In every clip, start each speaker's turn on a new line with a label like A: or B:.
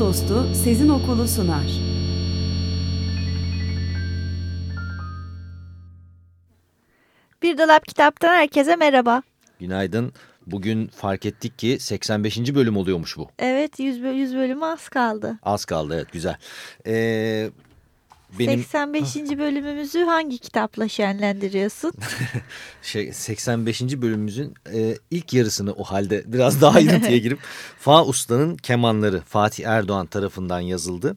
A: Kitap Dostu Sezin Okulu sunar.
B: Bir Dolap Kitap'tan herkese merhaba.
C: Günaydın. Bugün fark ettik ki 85. bölüm oluyormuş bu.
B: Evet 100, bö- 100 bölümü az kaldı.
C: Az kaldı evet güzel. Ee, benim
B: 85. bölümümüzü hangi kitapla şenlendiriyorsun?
C: şey 85. bölümümüzün e, ilk yarısını o halde biraz daha ayrıntıya girip Fa Usta'nın kemanları Fatih Erdoğan tarafından yazıldı.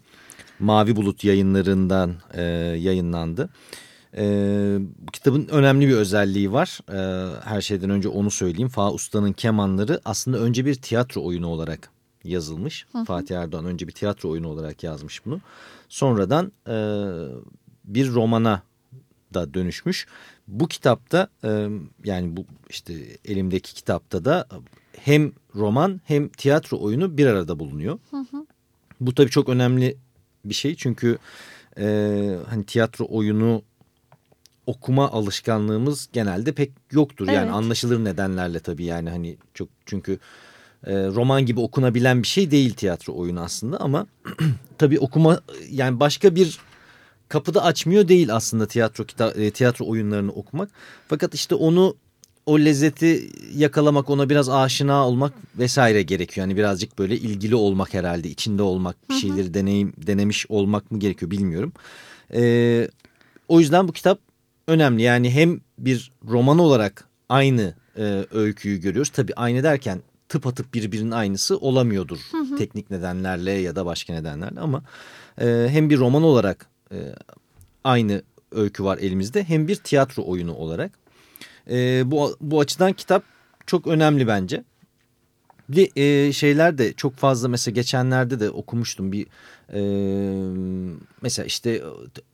C: Mavi Bulut yayınlarından e, yayınlandı. E, kitabın önemli bir özelliği var. E, her şeyden önce onu söyleyeyim. Fa Usta'nın kemanları aslında önce bir tiyatro oyunu olarak yazılmış. Fatih Erdoğan önce bir tiyatro oyunu olarak yazmış bunu. Sonradan e, bir romana da dönüşmüş. Bu kitapta e, yani bu işte elimdeki kitapta da hem roman hem tiyatro oyunu bir arada bulunuyor. Bu tabii çok önemli bir şey çünkü e, hani tiyatro oyunu okuma alışkanlığımız genelde pek yoktur. Yani
B: Evet.
C: anlaşılır nedenlerle tabii yani hani çok çünkü e, roman gibi okunabilen bir şey değil tiyatro oyunu aslında ama tabii okuma yani başka bir kapıda açmıyor değil aslında tiyatro kita, e, tiyatro oyunlarını okumak. Fakat işte onu o lezzeti yakalamak, ona biraz aşina olmak vesaire gerekiyor. Yani birazcık böyle ilgili olmak herhalde, içinde olmak, bir şeyleri deneyim denemiş olmak mı gerekiyor bilmiyorum. Ee, o yüzden bu kitap önemli. Yani hem bir roman olarak aynı e, öyküyü görüyoruz. Tabii aynı derken tıpatıp birbirinin aynısı olamıyordur. Teknik nedenlerle ya da başka nedenlerle ama e, hem bir roman olarak e, aynı öykü var elimizde hem bir tiyatro oyunu olarak. E, bu, bu açıdan kitap çok önemli bence. Bir e, şeyler de çok fazla mesela geçenlerde de okumuştum bir e, mesela işte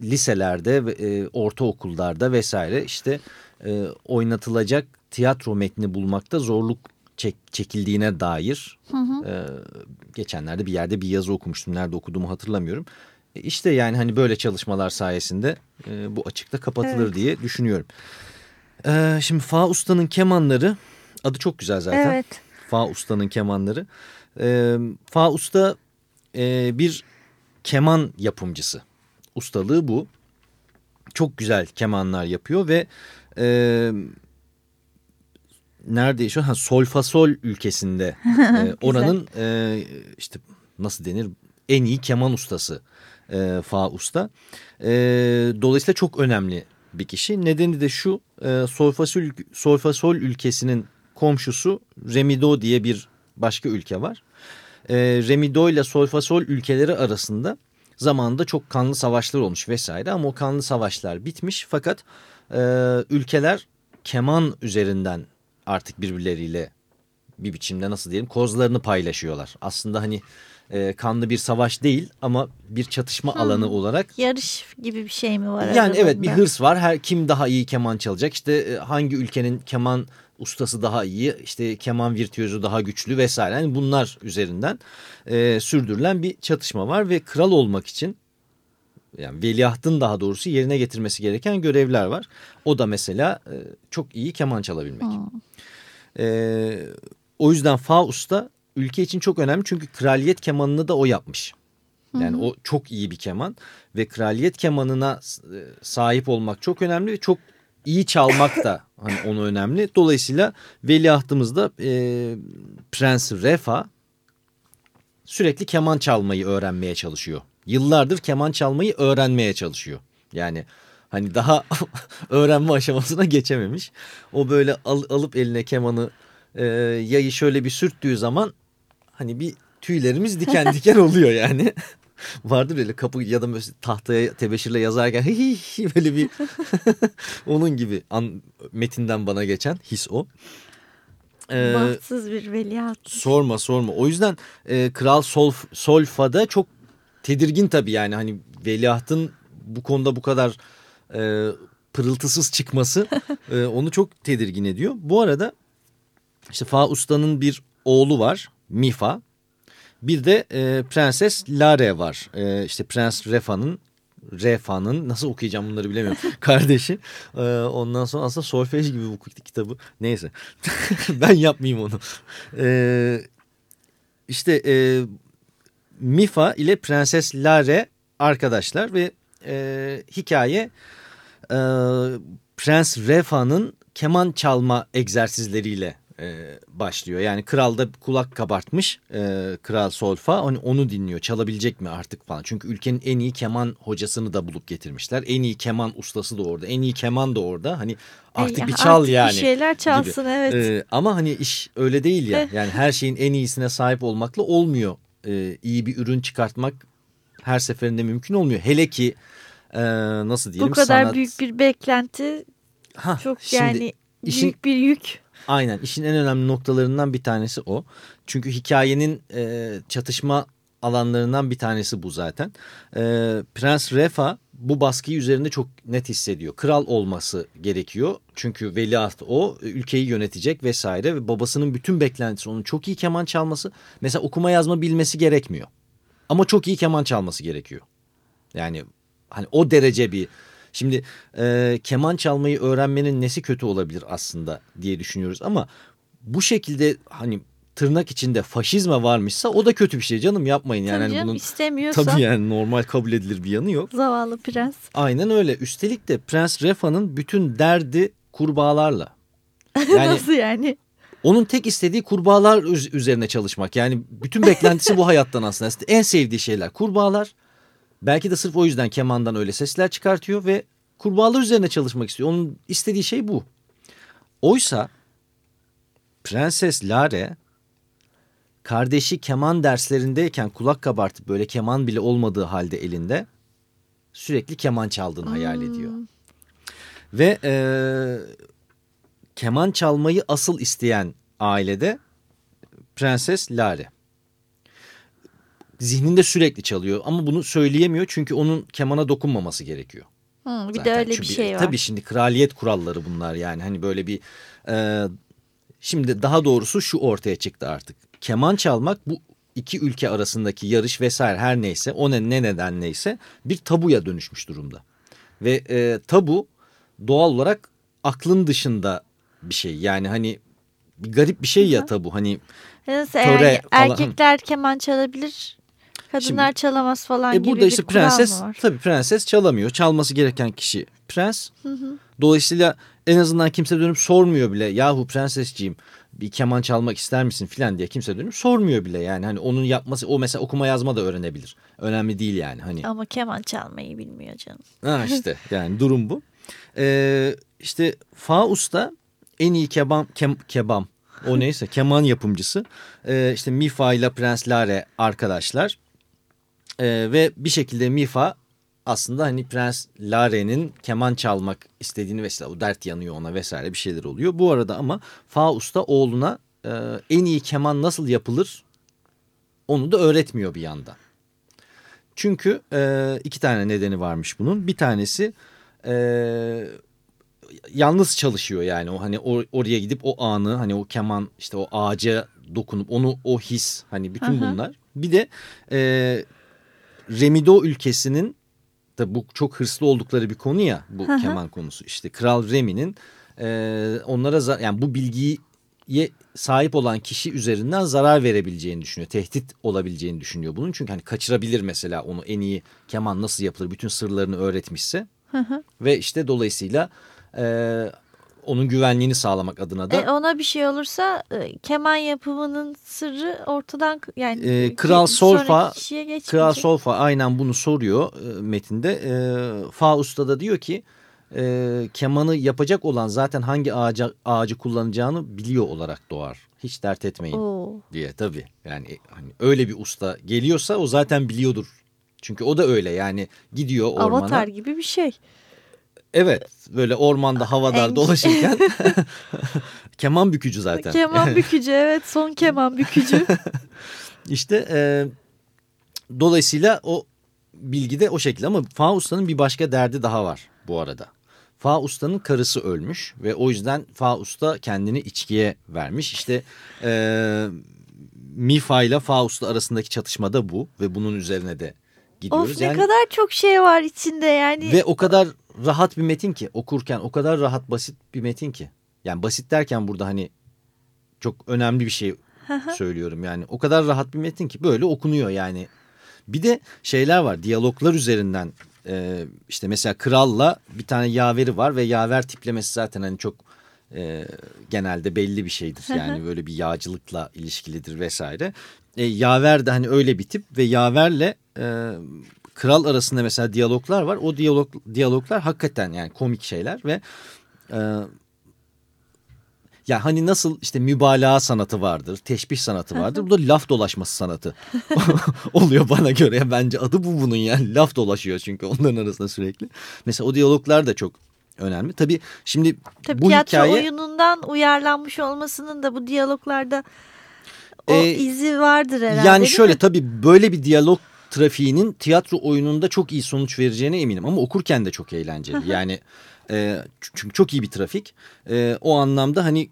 C: liselerde e, ortaokullarda vesaire işte e, oynatılacak tiyatro metni bulmakta zorluk çek, çekildiğine dair e, geçenlerde bir yerde bir yazı okumuştum nerede okuduğumu hatırlamıyorum. E, işte yani hani böyle çalışmalar sayesinde e, bu açıkta kapatılır
B: Evet.
C: diye düşünüyorum. E, şimdi Fa Usta'nın kemanları adı çok güzel zaten.
B: Evet.
C: Fa Usta'nın kemanları. E, Fa Usta e, bir keman yapımcısı. Ustalığı bu. Çok güzel kemanlar yapıyor ve e, nerede yaşıyor? Ha, Solfasol ülkesinde e, oranın e, işte nasıl denir en iyi keman ustası e, Fa Usta. E, dolayısıyla çok önemli bir kişi. Nedeni de şu e, Solfasol, Solfasol ülkesinin komşusu Remido diye bir başka ülke var. E, Remido ile Solfasol ülkeleri arasında zamanında çok kanlı savaşlar olmuş vesaire ama o kanlı savaşlar bitmiş fakat e, ülkeler keman üzerinden artık birbirleriyle bir biçimde nasıl diyelim kozlarını paylaşıyorlar. Aslında hani e, kanlı bir savaş değil ama bir çatışma alanı olarak
B: Yarış gibi bir şey mi var
C: yani evet bir
B: aralarında?
C: hırs var. Her kim daha iyi keman çalacak? İşte e, hangi ülkenin keman ustası daha iyi, işte keman virtüözü daha güçlü vesaire. Yani bunlar üzerinden e, sürdürülen bir çatışma var ve kral olmak için yani veliahtın daha doğrusu yerine getirmesi gereken görevler var. O da mesela e, çok iyi keman çalabilmek. E, o yüzden Fa Usta ülke için çok önemli çünkü kraliyet kemanını da o yapmış. Yani o çok iyi bir keman ve kraliyet kemanına e, sahip olmak çok önemli ve çok iyi çalmak da hani onu önemli. Dolayısıyla veliahtımız da e, Prens Refa sürekli keman çalmayı öğrenmeye çalışıyor. Yıllardır keman çalmayı öğrenmeye çalışıyor. Yani hani daha öğrenme aşamasına geçememiş. O böyle al- alıp eline kemanı e, yayı şöyle bir sürttüğü zaman hani bir tüylerimiz diken diken oluyor yani. Vardır öyle kapı ya da tahtaya tebeşirle yazarken hi hi hi böyle bir onun gibi an, metinden bana geçen his o. Ee,
B: Bahtsız bir veliaht.
C: Sorma sorma. O yüzden e, Kral Solf, Solfa'da çok tedirgin tabii yani hani veliahtın bu konuda bu kadar e, pırıltısız çıkması e, onu çok tedirgin ediyor. Bu arada işte Fa Usta'nın bir oğlu var Mifa. Bir de e, Prenses Lare var. E, işte Prens Refa'nın Refa'nın nasıl okuyacağım bunları bilemiyorum. Kardeşi. Ee, ondan sonra aslında solfej gibi bu kitabı. Neyse. ben yapmayayım onu. Ee, işte e, Mifa ile Prenses Lare arkadaşlar ve e, hikaye e, Prens Refa'nın keman çalma egzersizleriyle e, başlıyor. Yani kral da kulak kabartmış e, Kral Solfa onu, onu dinliyor çalabilecek mi artık falan. Çünkü ülkenin en iyi keman hocasını da bulup getirmişler. En iyi keman ustası da orada en iyi keman da orada hani artık
B: Ey,
C: bir çal
B: artık
C: yani.
B: Bir şeyler çalsın
C: gibi.
B: evet.
C: E, ama hani iş öyle değil ya yani her şeyin en iyisine sahip olmakla olmuyor. E, iyi bir ürün çıkartmak her seferinde mümkün olmuyor. Hele ki e, nasıl diyelim
B: Bu kadar
C: sanat...
B: büyük bir beklenti
C: Hah,
B: çok
C: şimdi
B: yani
C: işin-
B: büyük bir yük.
C: Aynen işin en önemli noktalarından bir tanesi o. Çünkü hikayenin e, çatışma alanlarından bir tanesi bu zaten. E, Prens Refa bu baskıyı üzerinde çok net hissediyor. Kral olması gerekiyor. Çünkü veliaht o ülkeyi yönetecek vesaire ve babasının bütün beklentisi onun çok iyi keman çalması. Mesela okuma yazma bilmesi gerekmiyor. Ama çok iyi keman çalması gerekiyor. Yani hani o derece bir Şimdi e, keman çalmayı öğrenmenin nesi kötü olabilir aslında diye düşünüyoruz ama bu şekilde hani tırnak içinde faşizme varmışsa o da kötü bir şey canım yapmayın yani.
B: Tabii
C: Hani
B: canım
C: bunun
B: istemiyorsa
C: tabii yani normal kabul edilir bir yanı yok.
B: zavallı prens.
C: Aynen öyle. Üstelik de Prens Refa'nın bütün derdi kurbağalarla. Yani
B: Nasıl yani?
C: onun tek istediği kurbağalar üz- üzerine çalışmak. Yani bütün beklentisi bu hayattan aslında. En sevdiği şeyler kurbağalar. Belki de sırf o yüzden kemandan öyle sesler çıkartıyor ve kurbağalar üzerine çalışmak istiyor. Onun istediği şey bu. Oysa Prenses Lare kardeşi keman derslerindeyken kulak kabartıp böyle keman bile olmadığı halde elinde sürekli keman çaldığını hayal ediyor. Ve e, keman çalmayı asıl isteyen ailede Prenses Lare. Zihninde sürekli çalıyor ama bunu söyleyemiyor çünkü onun kemana dokunmaması gerekiyor.
B: Hı, bir de
C: Zaten.
B: öyle bir
C: Çünkü,
B: şey var.
C: Tabii şimdi kraliyet kuralları bunlar yani hani böyle bir... E, şimdi daha doğrusu şu ortaya çıktı artık. Keman çalmak bu iki ülke arasındaki yarış vesaire her neyse o ne, ne neden neyse bir tabuya dönüşmüş durumda. Ve e, tabu doğal olarak aklın dışında bir şey yani hani bir garip bir şey ya tabu hani
B: Nasıl
C: töre
B: yani
C: falan.
B: erkekler keman çalabilir, kadınlar
C: Şimdi-
B: çalamaz falan
C: E
B: gibi
C: burada işte
B: bir
C: prenses
B: var?
C: tabii prenses çalamıyor. Çalması gereken kişi prens. Dolayısıyla en azından kimse dönüp sormuyor bile. Yahu prensesciğim bir keman çalmak ister misin filan diye kimse dönüp sormuyor bile. Yani hani onun yapması o mesela okuma yazma da öğrenebilir. Önemli değil yani hani.
B: Ama keman çalmayı bilmiyor canım.
C: Ha işte yani durum bu. Ee, işte Faust'ta en iyi kebam, kem, kebam o neyse keman yapımcısı. Ee, işte Mifa ile Prens Lare arkadaşlar. Ee, ve bir şekilde Mifa aslında hani Prens Lare'nin keman çalmak istediğini vesaire o dert yanıyor ona vesaire bir şeyler oluyor. Bu arada ama Faust da oğluna e, en iyi keman nasıl yapılır onu da öğretmiyor bir yandan. Çünkü e, iki tane nedeni varmış bunun. Bir tanesi e, yalnız çalışıyor yani o hani or- oraya gidip o anı hani o keman işte o ağaca dokunup onu o his hani bütün bunlar. Bir de e, Remido ülkesinin da bu çok hırslı oldukları bir konu ya bu
B: Hı hı.
C: keman konusu. İşte Kral Remi'nin e, onlara yani bu bilgiye sahip olan kişi üzerinden zarar verebileceğini düşünüyor. Tehdit olabileceğini düşünüyor bunun. Çünkü hani kaçırabilir mesela onu en iyi keman nasıl yapılır bütün sırlarını öğretmişse.
B: Hı hı.
C: Ve işte dolayısıyla e, onun güvenliğini sağlamak adına da
B: E, ona bir şey olursa e, keman yapımının sırrı ortadan yani ki-
C: Kral Solfa-. Kral Solfa aynen bunu soruyor e, metinde. E, Faust'a da diyor ki e, kemanı yapacak olan zaten hangi ağaca, ağacı kullanacağını biliyor olarak doğar. Hiç dert etmeyin
B: Oo.
C: diye tabii. Yani e, hani öyle bir usta geliyorsa o zaten biliyordur. Çünkü o da öyle yani gidiyor ormana.
B: Avatar gibi bir şey.
C: Evet böyle ormanda havadar
B: En-
C: dolaşırken keman bükücü zaten.
B: Keman bükücü evet son keman bükücü.
C: İşte e, dolayısıyla o bilgi de o şekilde ama Fa Usta'nın bir başka derdi daha var bu arada. Fa Usta'nın karısı ölmüş ve o yüzden Fa Usta kendini içkiye vermiş. İşte e, Mifa ile Fa Usta arasındaki çatışma da bu ve bunun üzerine de gidiyoruz.
B: of ne kadar çok şey var içinde yani.
C: Ve o kadar rahat bir metin ki okurken o kadar rahat basit bir metin ki. Yani basit derken burada hani çok önemli bir şey söylüyorum yani. O kadar rahat bir metin ki böyle okunuyor yani. Bir de şeyler var diyaloglar üzerinden e, işte mesela kralla bir tane yaveri var ve yaver tiplemesi zaten hani çok e, genelde belli bir şeydir. Yani böyle bir yağcılıkla ilişkilidir vesaire. E, yaver de hani öyle bir tip ve yaverle e, kral arasında mesela diyaloglar var. O diyalog diyaloglar hakikaten yani komik şeyler ve e, ya hani nasıl işte mübalağa sanatı vardır, teşbih sanatı vardır. Bu da laf dolaşması sanatı oluyor bana göre. Bence adı bu bunun yani. Laf dolaşıyor çünkü onların arasında sürekli. Mesela o diyaloglar da çok önemli. Tabii şimdi
B: Tabii
C: bu
B: tiyatro
C: hikaye...
B: oyunundan uyarlanmış olmasının da bu diyaloglarda o
C: Ee,
B: izi vardır herhalde
C: Yani şöyle
B: mi?
C: tabii böyle bir diyalog trafiğinin tiyatro oyununda çok iyi sonuç vereceğine eminim. Ama okurken de çok eğlenceli. yani e, çünkü çok iyi bir trafik. E, o anlamda hani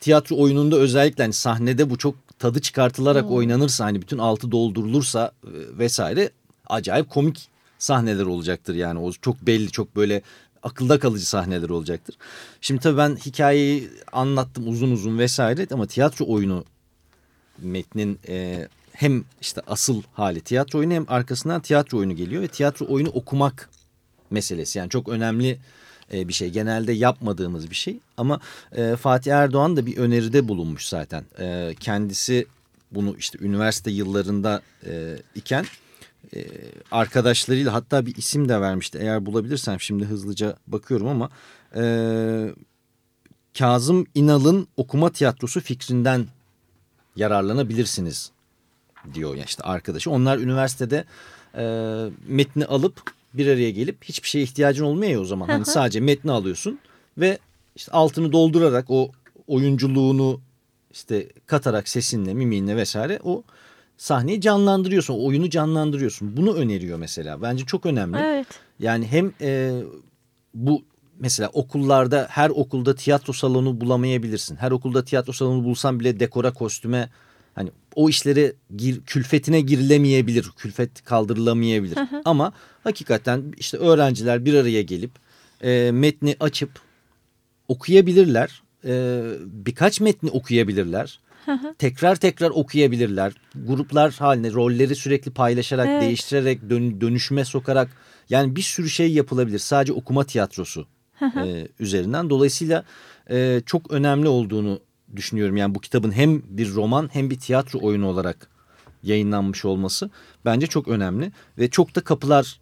C: tiyatro oyununda özellikle hani sahnede bu çok tadı çıkartılarak oynanırsa hani bütün altı doldurulursa e, vesaire acayip komik sahneler olacaktır yani o çok belli çok böyle akılda kalıcı sahneler olacaktır. Şimdi tabii ben hikayeyi anlattım uzun uzun vesaire ama tiyatro oyunu metnin e, hem işte asıl hali tiyatro oyunu hem arkasından tiyatro oyunu geliyor ve tiyatro oyunu okumak meselesi yani çok önemli e, bir şey. Genelde yapmadığımız bir şey ama e, Fatih Erdoğan da bir öneride bulunmuş zaten. E, kendisi bunu işte üniversite yıllarında iken arkadaşlarıyla hatta bir isim de vermişti. Eğer bulabilirsem şimdi hızlıca bakıyorum ama Kazım İnal'ın okuma tiyatrosu fikrinden yararlanabilirsiniz diyor ya işte arkadaşı. Onlar üniversitede e, metni alıp bir araya gelip hiçbir şeye ihtiyacın olmuyor ya o zaman. Hani sadece metni alıyorsun ve işte altını doldurarak o oyunculuğunu işte katarak sesinle, mimiğinle vesaire o sahneyi canlandırıyorsun. O oyunu canlandırıyorsun. Bunu öneriyor mesela. Bence çok önemli.
B: Evet.
C: Yani hem e, bu mesela okullarda her okulda tiyatro salonu bulamayabilirsin. Her okulda tiyatro salonu bulsan bile dekora kostüme hani o işlere gir, külfetine girilemeyebilir. Külfet kaldırılamayabilir. Ama hakikaten işte öğrenciler bir araya gelip e, metni açıp okuyabilirler. E, birkaç metni okuyabilirler. tekrar tekrar okuyabilirler. Gruplar haline rolleri sürekli paylaşarak,
B: Evet.
C: değiştirerek, dön, dönüşüme sokarak yani bir sürü şey yapılabilir. Sadece okuma tiyatrosu e, üzerinden. Dolayısıyla e, çok önemli olduğunu düşünüyorum. Yani bu kitabın hem bir roman hem bir tiyatro oyunu olarak yayınlanmış olması bence çok önemli ve çok da kapılar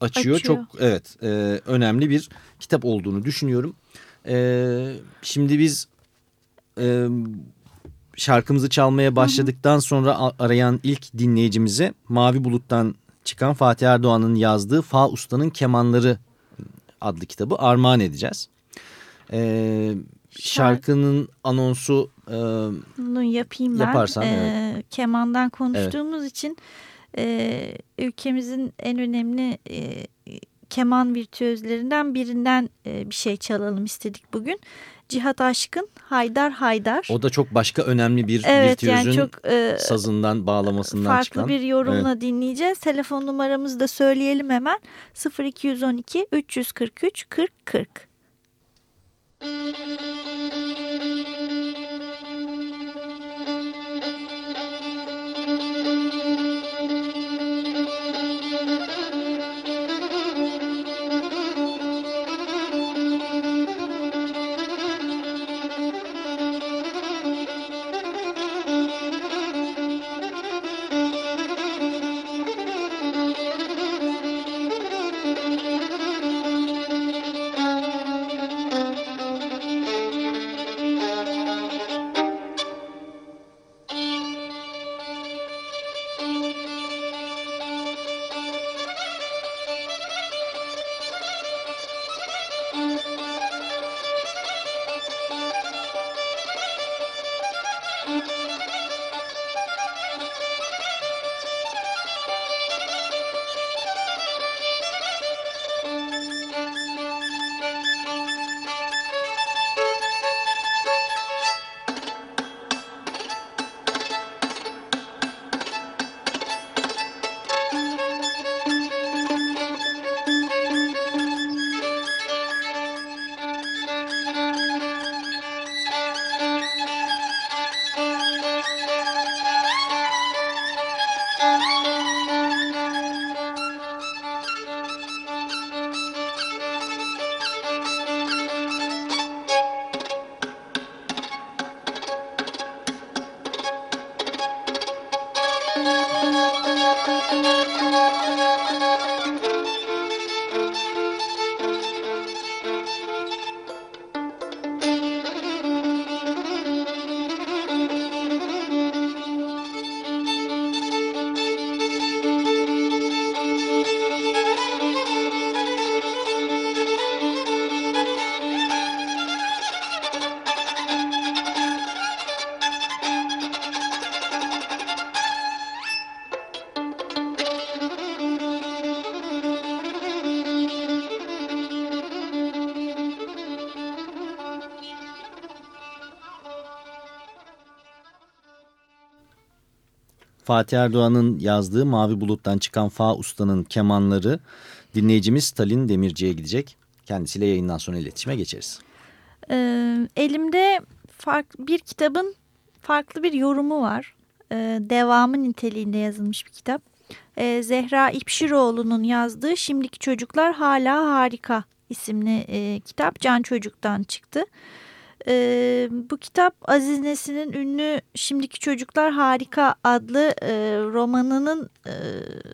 C: açıyor.
B: Açıyor.
C: Çok evet e, önemli bir kitap olduğunu düşünüyorum. E, şimdi biz e, şarkımızı çalmaya başladıktan sonra arayan ilk dinleyicimize Mavi Bulut'tan çıkan Fatih Erdoğan'ın yazdığı Fa Usta'nın Kemanları adlı kitabı armağan edeceğiz. E, şarkının anonsu e,
B: Bunu yapayım ben.
C: Yaparsan,
B: Ee, Kemandan konuştuğumuz için e, ülkemizin en önemli e, keman virtüözlerinden birinden e, bir şey çalalım istedik bugün. Cihat Aşkın Haydar Haydar.
C: o da çok başka önemli bir
B: evet yani
C: virtüözün
B: çok e,
C: sazından bağlamasından
B: farklı
C: çıkan.
B: bir yorumla dinleyeceğiz. Telefon numaramızı da söyleyelim hemen. 0212 343 40 40.
D: Thank you. Thank you.
C: Fatih Erdoğan'ın yazdığı Mavi Bulut'tan çıkan Fa Usta'nın kemanları dinleyicimiz Stalin Demirci'ye gidecek. Kendisiyle yayından sonra iletişime geçeriz.
B: Ee, elimde fark, bir kitabın farklı bir yorumu var. Ee, devamı niteliğinde yazılmış bir kitap. Ee, Zehra İpşiroğlu'nun yazdığı Şimdiki Çocuklar Hala Harika isimli e, kitap Can Çocuk'tan çıktı. E, bu kitap Aziz Nesin'in ünlü Şimdiki Çocuklar Harika adlı e, romanının e,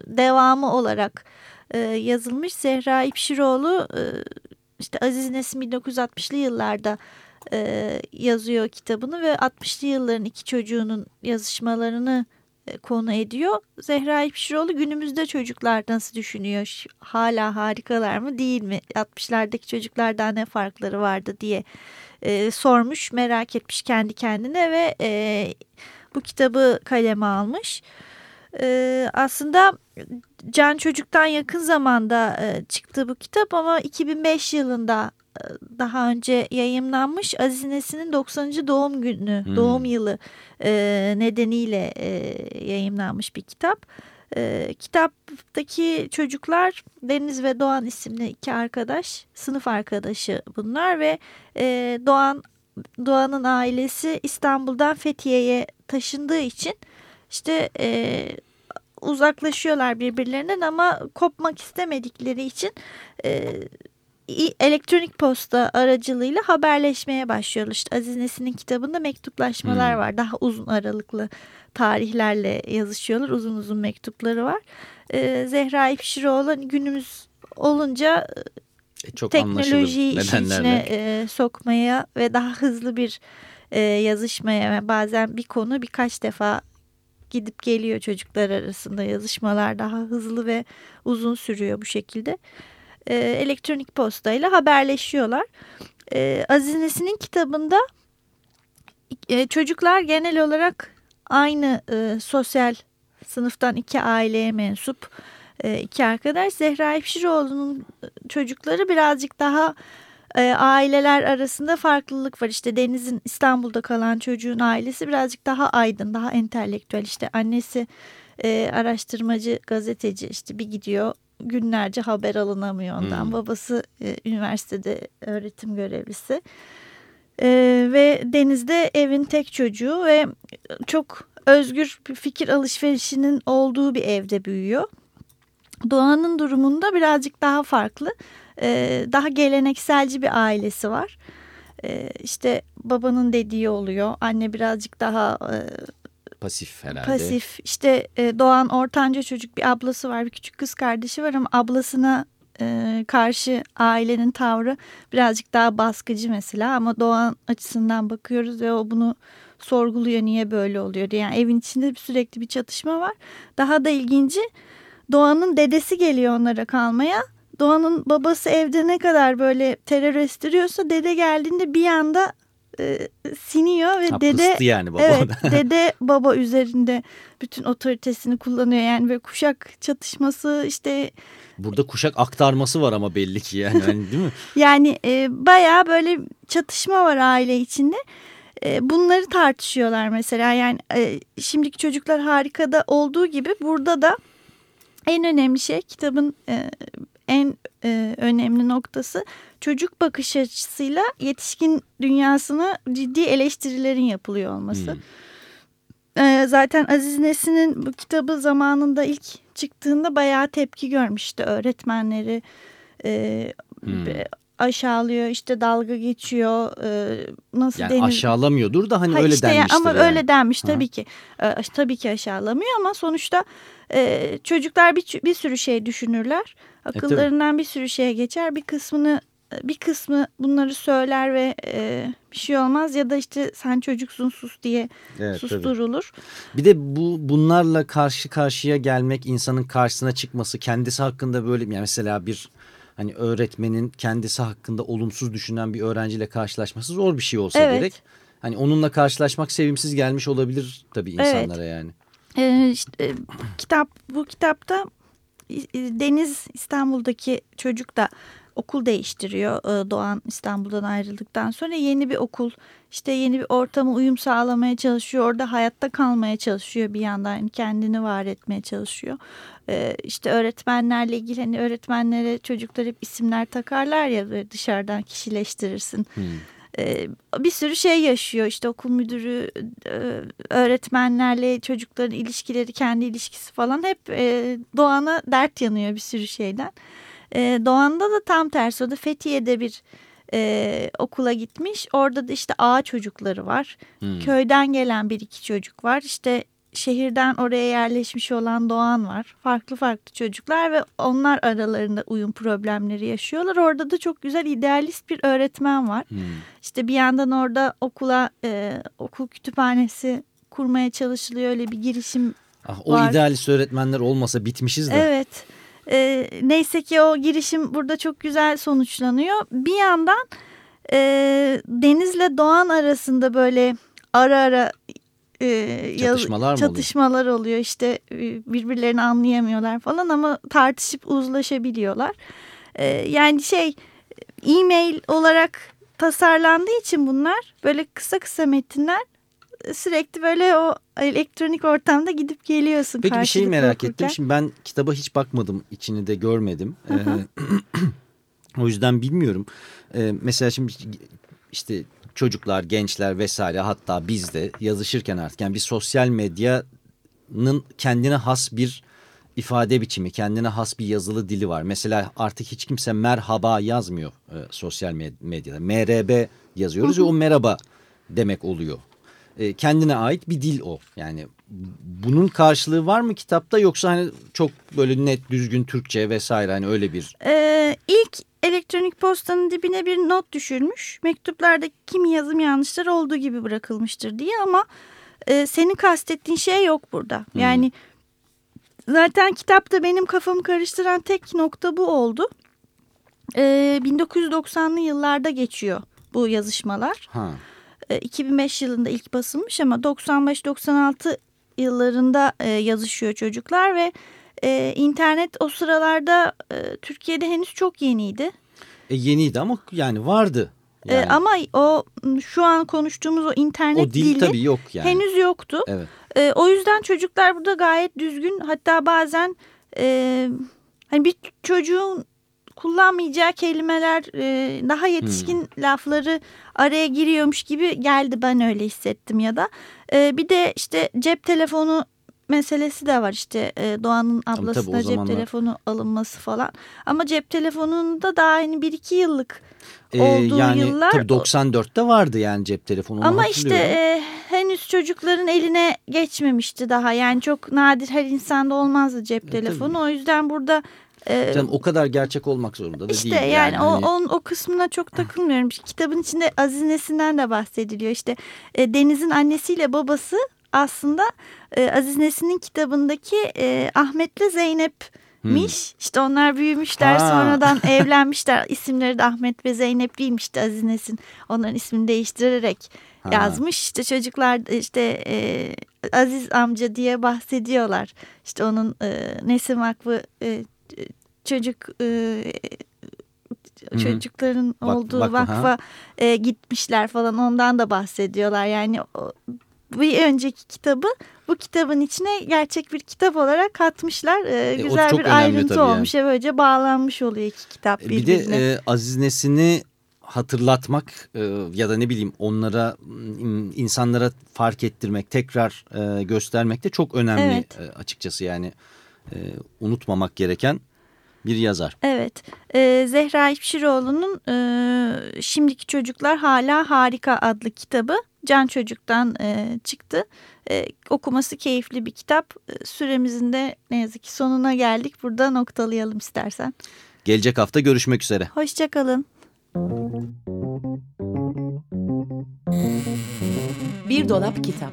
B: devamı olarak e, yazılmış. Zehra İpşiroğlu e, işte Aziz Nesin 1960'lı yıllarda e, yazıyor kitabını ve 60'lı yılların iki çocuğunun yazışmalarını konu ediyor. Zehra İpşiroğlu günümüzde çocuklar nasıl düşünüyor? Hala harikalar mı değil mi? 60'lardaki çocuklardan ne farkları vardı diye e, sormuş, merak etmiş kendi kendine ve e, bu kitabı kaleme almış. E, aslında Can Çocuk'tan yakın zamanda e, çıktı bu kitap ama 2005 yılında e, daha önce yayımlanmış Aziz Nesin'in 90. doğum günü, hmm. doğum yılı e, nedeniyle e, yayımlanmış bir kitap. E, kitaptaki çocuklar Deniz ve Doğan isimli iki arkadaş, sınıf arkadaşı bunlar ve e, Doğan Doğan'ın ailesi İstanbul'dan Fethiye'ye taşındığı için işte e, uzaklaşıyorlar birbirlerinden ama kopmak istemedikleri için e, elektronik posta aracılığıyla haberleşmeye başlıyorlar. İşte Aziz Nesin'in kitabında mektuplaşmalar hmm. var. Daha uzun aralıklı tarihlerle yazışıyorlar. Uzun uzun mektupları var. Ee, Zehra İpşiroğlu günümüz olunca e, çok teknolojiyi işin içine e, sokmaya ve daha hızlı bir e, yazışmaya bazen bir konu birkaç defa gidip geliyor çocuklar arasında yazışmalar daha hızlı ve uzun sürüyor bu şekilde e, elektronik postayla haberleşiyorlar. E, Aziz Nesin'in kitabında e, çocuklar genel olarak aynı e, sosyal sınıftan iki aileye mensup e, iki arkadaş. Zehra İpşiroğlu'nun çocukları birazcık daha e, aileler arasında farklılık var. İşte Deniz'in İstanbul'da kalan çocuğun ailesi birazcık daha aydın, daha entelektüel. İşte annesi e, araştırmacı, gazeteci işte bir gidiyor günlerce haber alınamıyor ondan. Hmm. Babası e, üniversitede öğretim görevlisi. E, ve Deniz'de evin tek çocuğu ve çok özgür bir fikir alışverişinin olduğu bir evde büyüyor. Doğan'ın durumunda birazcık daha farklı. E, daha gelenekselci bir ailesi var. E, işte babanın dediği oluyor. Anne birazcık daha e,
C: Pasif herhalde.
B: Pasif. İşte e, Doğan ortanca çocuk bir ablası var, bir küçük kız kardeşi var ama ablasına e, karşı ailenin tavrı birazcık daha baskıcı mesela ama Doğan açısından bakıyoruz ve o bunu sorguluyor niye böyle oluyor diye. Yani evin içinde sürekli bir çatışma var. Daha da ilginci Doğan'ın dedesi geliyor onlara kalmaya. Doğan'ın babası evde ne kadar böyle terör estiriyorsa dede geldiğinde bir anda e, siniyor ve ha, dede
C: yani baba.
B: Evet, dede baba üzerinde bütün otoritesini kullanıyor. Yani böyle kuşak çatışması işte
C: Burada kuşak aktarması var ama belli ki yani, yani değil mi?
B: yani e, bayağı böyle çatışma var aile içinde. E, bunları tartışıyorlar mesela. Yani e, şimdiki çocuklar harikada olduğu gibi burada da en önemli şey kitabın e, en e, önemli noktası çocuk bakış açısıyla yetişkin dünyasına ciddi eleştirilerin yapılıyor olması. Hmm. E, zaten Aziz Nesin'in bu kitabı zamanında ilk çıktığında bayağı tepki görmüştü öğretmenleri. E, hmm. Aşağılıyor işte dalga geçiyor e, nasıl
C: yani
B: denir?
C: aşağılamıyordur da hani
B: Ha,
C: öyle
B: işte
C: denmiştir.
B: ama
C: yani.
B: öyle denmiş
C: Ha.
B: tabii ki e, tabii ki aşağılamıyor ama sonuçta e, çocuklar bir, bir sürü şey düşünürler
C: E,
B: akıllarından bir sürü şeye geçer bir kısmını bir kısmı bunları söyler ve e, bir şey olmaz ya da işte sen çocuksun sus diye
C: Evet, tabii.
B: susturulur.
C: Bir de bu bunlarla karşı karşıya gelmek insanın karşısına çıkması kendisi hakkında böyle yani mesela bir hani öğretmenin kendisi hakkında olumsuz düşünen bir öğrenciyle karşılaşması zor bir şey olsa
B: Evet.
C: gerek. Hani onunla karşılaşmak sevimsiz gelmiş olabilir tabii
B: Evet.
C: insanlara yani.
B: E, işte, e, kitap bu kitapta e, Deniz İstanbul'daki çocuk da okul değiştiriyor e, Doğan İstanbul'dan ayrıldıktan sonra yeni bir okul işte yeni bir ortama uyum sağlamaya çalışıyor. Orada hayatta kalmaya çalışıyor bir yandan. Yani kendini var etmeye çalışıyor. E, işte öğretmenlerle ilgili hani öğretmenlere çocuklar hep isimler takarlar ya dışarıdan kişileştirirsin.
C: Hmm.
B: e, bir sürü şey yaşıyor. İşte okul müdürü e, öğretmenlerle çocukların ilişkileri kendi ilişkisi falan hep e, Doğan'a dert yanıyor bir sürü şeyden. E, Doğan'da da tam tersi. O da Fethiye'de bir e, okula gitmiş orada da işte ağa çocukları var
C: Hmm.
B: köyden gelen bir iki çocuk var işte şehirden oraya yerleşmiş olan Doğan var farklı farklı çocuklar ve onlar aralarında uyum problemleri yaşıyorlar orada da çok güzel idealist bir öğretmen var.
C: Hmm.
B: İşte bir yandan orada okula e, okul kütüphanesi kurmaya çalışılıyor öyle bir girişim.
C: Ah, o
B: Var.
C: idealist öğretmenler olmasa bitmişiz de.
B: Evet. E, neyse ki o girişim burada çok güzel sonuçlanıyor. Bir yandan e, Deniz'le Doğan arasında böyle ara ara e,
C: Çatışmalar mı oluyor?
B: çatışmalar oluyor. İşte e, birbirlerini anlayamıyorlar falan ama tartışıp uzlaşabiliyorlar. E, yani şey e-mail olarak tasarlandığı için bunlar böyle kısa kısa metinler e, sürekli böyle o elektronik ortamda gidip geliyorsun.
C: Peki bir şey merak
B: okurken.
C: ettim. Şimdi ben kitaba hiç bakmadım. içini de görmedim. Ee, o yüzden bilmiyorum. Ee, mesela şimdi işte çocuklar, gençler vesaire hatta biz de yazışırken artık yani bir sosyal medyanın kendine has bir ifade biçimi, kendine has bir yazılı dili var. Mesela artık hiç kimse merhaba yazmıyor e, sosyal med- medyada. MRB yazıyoruz ve o merhaba demek oluyor. E, kendine ait bir dil o. Yani bunun karşılığı var mı kitapta yoksa hani çok böyle net düzgün Türkçe vesaire hani öyle bir
B: Ee, ilk elektronik postanın dibine bir not düşürmüş. Mektuplarda kimi yazım yanlışları olduğu gibi bırakılmıştır diye ama e, senin kastettiğin şey yok burada. Yani zaten kitapta benim kafamı karıştıran tek nokta bu oldu. Ee, 1990'lı yıllarda geçiyor bu yazışmalar.
C: ha.
B: E, 2005 yılında ilk basılmış ama 95-96 yıllarında e, yazışıyor çocuklar ve e, internet o sıralarda e, Türkiye'de henüz çok yeniydi.
C: E, yeniydi ama yani vardı.
B: E,
C: Yani
B: ama o şu an konuştuğumuz o internet
C: o dil
B: dili
C: tabii yok yani.
B: henüz yoktu.
C: Evet.
B: E, o yüzden çocuklar burada gayet düzgün hatta bazen e, hani bir çocuğun kullanmayacağı kelimeler e, daha yetişkin
C: Hmm.
B: lafları araya giriyormuş gibi geldi ben öyle hissettim ya da E, bir de işte cep telefonu meselesi de var işte e, Doğan'ın
C: tabii o
B: ablasına cep
C: zamanlar-
B: telefonu alınması falan ama cep telefonunda daha hani bir iki yıllık
C: E,
B: olduğu
C: yani
B: yıllar
C: tabii 94'te vardı yani cep telefonu. onu
B: ama işte e, henüz çocukların eline geçmemişti daha. Yani çok nadir her insanda olmazdı cep telefonu.
C: tabii.
B: O yüzden burada e,
C: Canım o kadar gerçek olmak zorunda da
B: işte
C: değil.
B: yani, o,
C: hani-
B: on, o kısmına çok takılmıyorum. Kitabın içinde Aziz Nesin'den de bahsediliyor. İşte e, Deniz'in annesiyle babası aslında e, Aziz Nesin'in kitabındaki e, Ahmet'le Zeynep miş. İşte onlar büyümüşler
C: Ha.
B: sonradan evlenmişler. İsimleri de Ahmet ve Zeynepliymişti Aziz Nesin. Onların ismini değiştirerek
C: Ha.
B: yazmış. İşte çocuklar işte e, Aziz amca diye bahsediyorlar. İşte onun e, Nesim Vakfı e, çocuk e,
C: hı.
B: çocukların
C: Vak-
B: olduğu
C: vakfı, ha.
B: vakfa e, gitmişler falan ondan da bahsediyorlar. Yani o, bir önceki kitabı bu kitabın içine gerçek bir kitap olarak katmışlar. E,
C: o
B: güzel bir ayrıntı
C: tabii yani.
B: olmuş. E, Böylece bağlanmış oluyor iki kitap
C: Bir de
B: birbirine.
C: e, Aziz Nesin'i hatırlatmak e, ya da ne bileyim onlara insanlara fark ettirmek tekrar e, göstermek de çok önemli
B: Evet.
C: e, açıkçası yani e, unutmamak gereken bir yazar.
B: Evet. E, Zehra İpşiroğlu'nun e, Şimdiki Çocuklar Hala Harika adlı kitabı Can Çocuk'tan e, çıktı. E, okuması keyifli bir kitap. E, süremizin de ne yazık ki sonuna geldik. Burada noktalayalım istersen.
C: Gelecek hafta görüşmek üzere.
B: Hoşçakalın.
A: Bir dolap kitap.